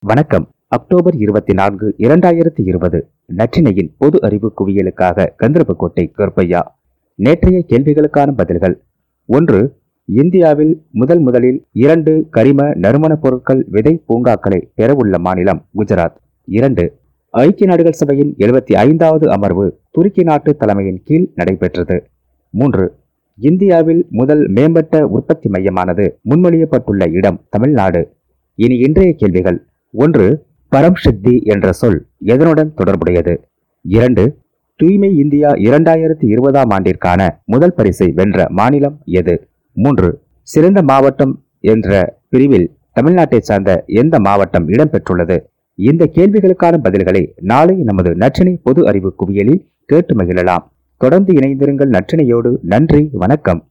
வணக்கம். அக்டோபர் இருபத்தி நான்கு இரண்டாயிரத்தி இருபது. நற்றினையின் பொது அறிவு குவியலுக்காக கந்தரபக்கோட்டை கருப்பையா. நேற்றைய கேள்விகளுக்கான பதில்கள். ஒன்று இந்தியாவில் முதல் முதலில் இரண்டு கரிம நறுமணப் பொருட்கள் விதை பூங்காக்களை பெறவுள்ள மாநிலம் குஜராத். இரண்டு ஐக்கிய நாடுகள் சபையின் எழுபத்தி ஐந்தாவது அமர்வு துருக்கி நாட்டு தலைமையின் கீழ் நடைபெற்றது. மூன்று இந்தியாவில் முதல் மேம்பட்ட உற்பத்தி மையமானது முன்மொழியப்பட்டுள்ள இடம் தமிழ்நாடு. இனி இன்றைய கேள்விகள். ஒன்று பரம் சித்தி என்ற சொல் எதனுடன் தொடர்புடையது? இரண்டு தூய்மை இந்தியா இரண்டாயிரத்தி இருபதாம் ஆண்டிற்கான முதல் பரிசை வென்ற மாநிலம் எது? மூன்று சிறந்த மாவட்டம் என்ற பிரிவில் தமிழ்நாட்டை சார்ந்த எந்த மாவட்டம் இடம்பெற்றுள்ளது? இந்த கேள்விகளுக்கான பதில்களை நாளை நமது நற்றினை பொது அறிவு குவியலில் கேட்டு மகிழலாம். தொடர்ந்து இணைந்திருங்கள் நற்றினையோடு நன்றி வணக்கம்.